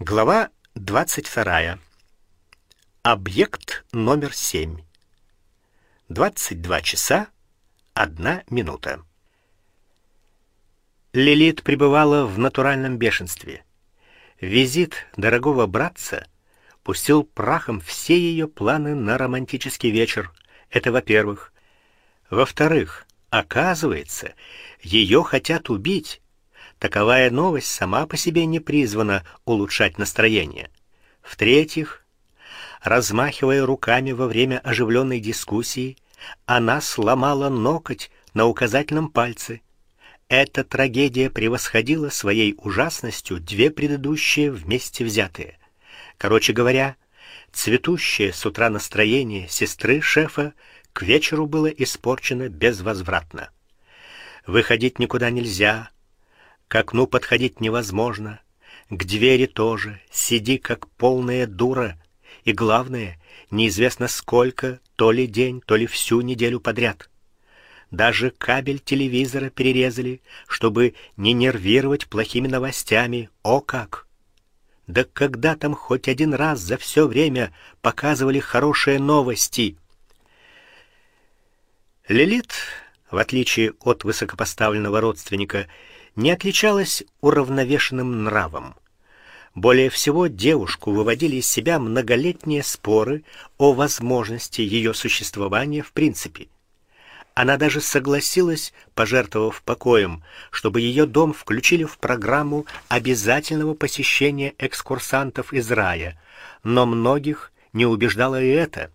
Глава 22. Объект номер 7. 22 часа 1 минута. Лилит пребывала в натуральном бешенстве. Визит дорогого братца пустил прахом все ее планы на романтический вечер. Это, во-первых, во-вторых, оказывается, ее хотят убить Таковая новость сама по себе не призвана улучшать настроение. В-третьих, размахивая руками во время оживленной дискуссии, она сломала ноготь на указательном пальце. Эта трагедия превосходила своей ужасностью две предыдущие вместе взятые. Короче говоря, цветущее с утра настроение сестры шефа к вечеру было испорчено безвозвратно. Выходить никуда нельзя, к окну подходить невозможно, к двери тоже. Сиди как полная дура. И главное, неизвестно сколько, то ли день, то ли всю неделю подряд. Даже кабель телевизора перерезали, чтобы не нервировать плохими новостями. О как! Да когда там хоть один раз за все время показывали хорошие новости? Лилит, в отличие от высокопоставленного родственника, не отличалась уравновешенным нравом. Более всего девушку выводили из себя многолетние споры о возможности ее существования в принципе. Она даже согласилась, пожертвовав покоем, чтобы ее дом включили в программу обязательного посещения экскурсантов из рая, но многих не убеждало и это.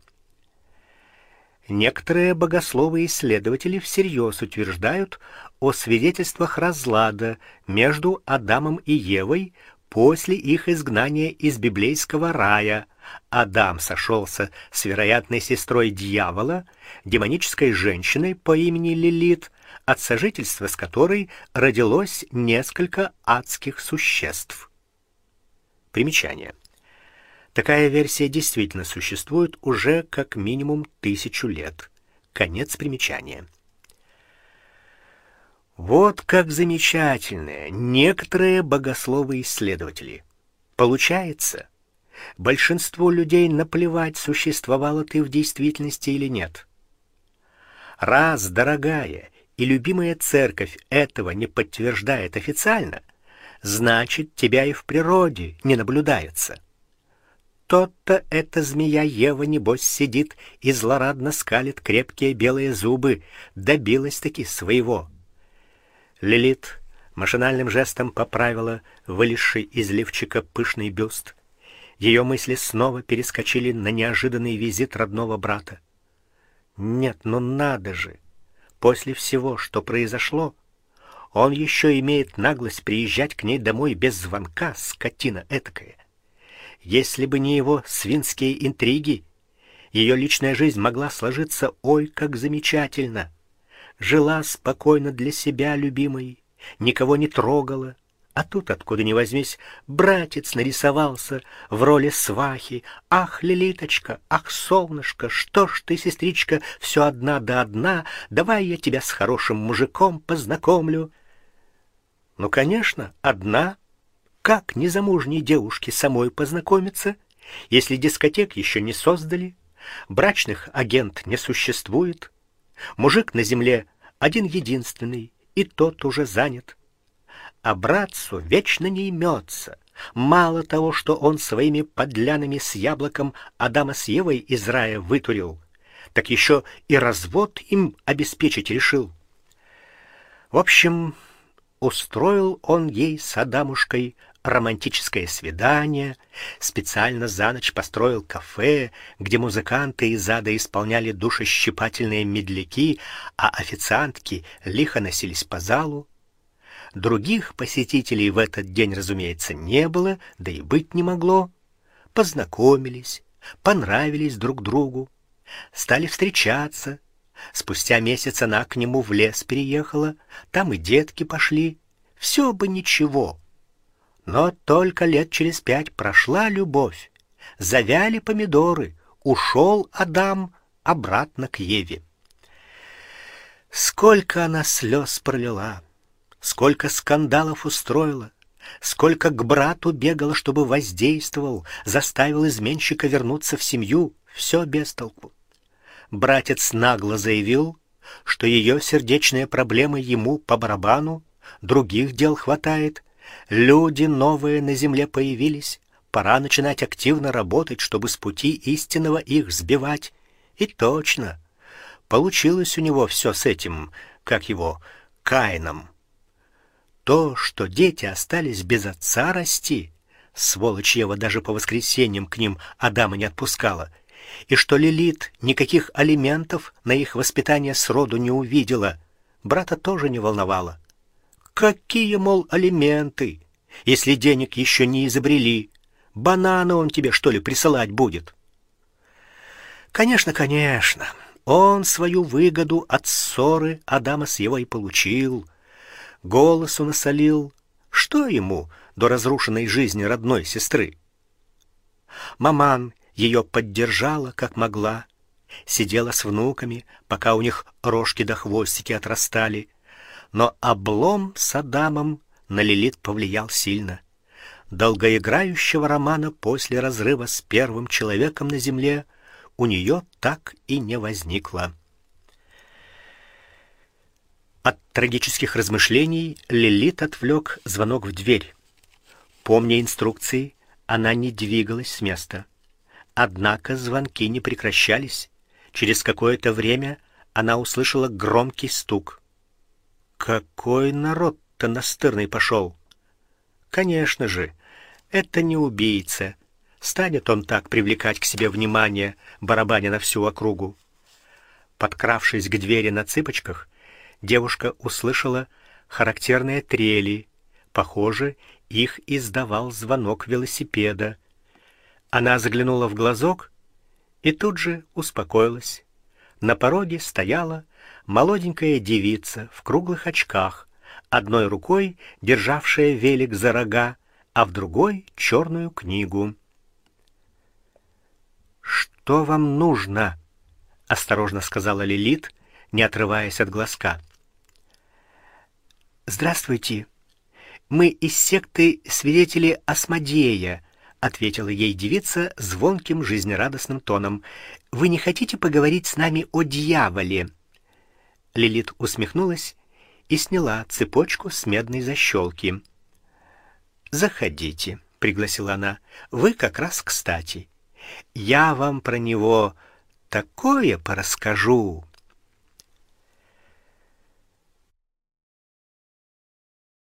Некоторые богословы и исследователи всерьез утверждают о свидетельствах разлада между Адамом и Евой после их изгнания из библейского рая. Адам сошелся с вероятной сестрой дьявола, демонической женщиной по имени Лилит, от сожительства с которой родилось несколько адских существ. Примечание. Такая версия действительно существует уже как минимум тысячу лет. Конец примечания. Вот как замечательно некоторые богословы-исследователи. Получается, большинству людей наплевать, существовала ты в действительности или нет. Раз дорогая и любимая церковь этого не подтверждает официально, значит, тебя и в природе не наблюдается. То-то эта змея Ева небось сидит и злорадно скалит крепкие белые зубы, добилась таки своего. Лилит машинальным жестом поправила вылезший из лифчика пышный бюст. Ее мысли снова перескочили на неожиданный визит родного брата. Нет, ну надо же. После всего, что произошло, он еще имеет наглость приезжать к ней домой без звонка, скотина этакая. Если бы не его свинские интриги, ее личная жизнь могла сложиться ой как замечательно. Жила спокойно для себя, любимой, никого не трогала. А тут откуда ни возьмись, братец нарисовался в роли свахи. Ах, Лилиточка, ах, солнышко, что ж ты, сестричка, все одна да одна, давай я тебя с хорошим мужиком познакомлю. Ну, конечно, одна как незамужней девушке самой познакомиться, если дискотек еще не создали, брачных агент не существует, мужик на земле один единственный, и тот уже занят. А братцу вечно не имется. Мало того, что он своими подлянами с яблоком Адама с Евой из рая вытурил, так еще и развод им обеспечить решил. В общем, устроил он ей с Адамушкой романтическое свидание, специально за ночь построил кафе, где музыканты из ада исполняли душещипательные медляки, а официантки лихо носились по залу. Других посетителей в этот день, разумеется, не было, да и быть не могло. Познакомились, понравились друг другу, стали встречаться. Спустя месяц она к нему в лес переехала, там и детки пошли. Все бы ничего. Но только лет через пять прошла любовь, завяли помидоры, ушел Адам обратно к Еве. Сколько она слез пролила, сколько скандалов устроила, сколько к брату бегала, чтобы воздействовал, заставил изменщика вернуться в семью, все без толку. Братец нагло заявил, что ее сердечные проблемы ему по барабану, других дел хватает, люди новые на земле появились, пора начинать активно работать, чтобы с пути истинного их сбивать. И точно. Получилось у него все с этим, как его, Каином. То, что дети остались без отца расти, сволочь Ева даже по воскресеньям к ним Адама не отпускала, и что Лилит никаких алиментов на их воспитание сроду не увидела, брата тоже не волновало. Какие, мол, алименты, если денег еще не изобрели? Бананы он тебе что ли присылать будет? Конечно, конечно. Он свою выгоду от ссоры Адама с Евой получил голосу насолил. Что ему до разрушенной жизни родной сестры? Маман ее поддержала как могла, сидела с внуками, пока у них рожки до хвостики отрастали. Но облом с Адамом на Лилит повлиял сильно. Долгоиграющего романа после разрыва с первым человеком на земле у нее так и не возникло. От трагических размышлений Лилит отвлек звонок в дверь. Помня инструкции, она не двигалась с места. Однако звонки не прекращались. Через какое-то время она услышала громкий стук. Какой народ-то настырный пошел! Конечно же, это не убийца. Станет он так привлекать к себе внимание, барабаня на всю округу. Подкравшись к двери на цыпочках, девушка услышала характерные трели. Похоже, их издавал звонок велосипеда. Она заглянула в глазок и тут же успокоилась. На пороге стояла молоденькая девица в круглых очках, одной рукой державшая велик за рога, а в другой черную книгу. Что вам нужно? осторожно сказала Лилит, не отрываясь от глазка. Здравствуйте. Мы из секты свидетели Асмодея, ответила ей девица звонким жизнерадостным тоном. Вы не хотите поговорить с нами о дьяволе? Лилит усмехнулась и сняла цепочку с медной защелки. Заходите, пригласила она. Вы как раз кстати. Я вам про него такое порасскажу.